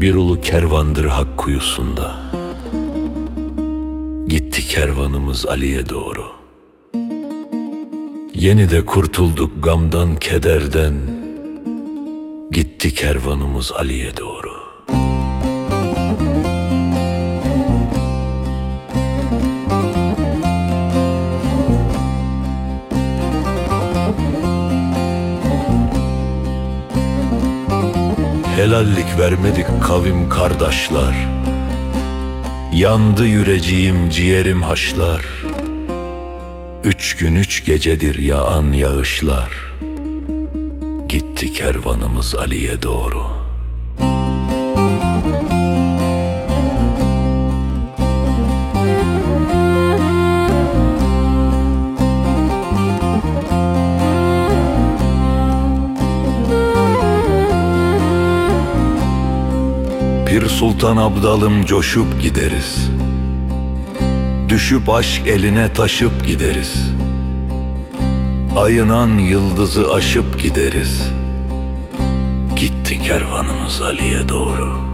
Bir ulu kervandır hak kuyusunda. Gitti kervanımız Ali'ye doğru. Yeni de kurtulduk gamdan kederden. Gitti kervanımız Ali'ye doğru Helallik vermedik kavim kardeşler. Yandı yüreceğim ciğerim haşlar. Üç gün üç gecedir yağan yağışlar. Gitti kervanımız Ali'ye doğru Pir Sultan Abdalım coşup gideriz. Düşüp aşk eline taşıp gideriz. Ayınan yıldızı aşıp gideriz. Gitti kervanımız Ali'ye doğru